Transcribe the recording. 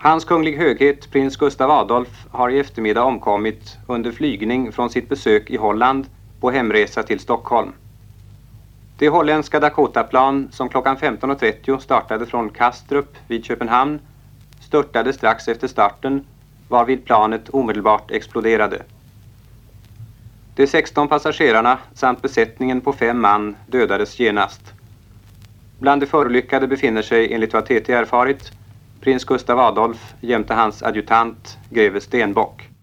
Hans kunglig höghet prins Gustav Adolf har i eftermiddag omkommit under flygning från sitt besök i Holland på hemresa till Stockholm. Det holländska Dakotaplan som klockan 15.30 startade från Kastrup vid Köpenhamn störtade strax efter starten varvid planet omedelbart exploderade. De 16 passagerarna samt besättningen på fem man dödades genast. Bland de förolyckade befinner sig enligt vad TT erfarit prins Gustav Adolf jämte hans adjutant greve Stenbock.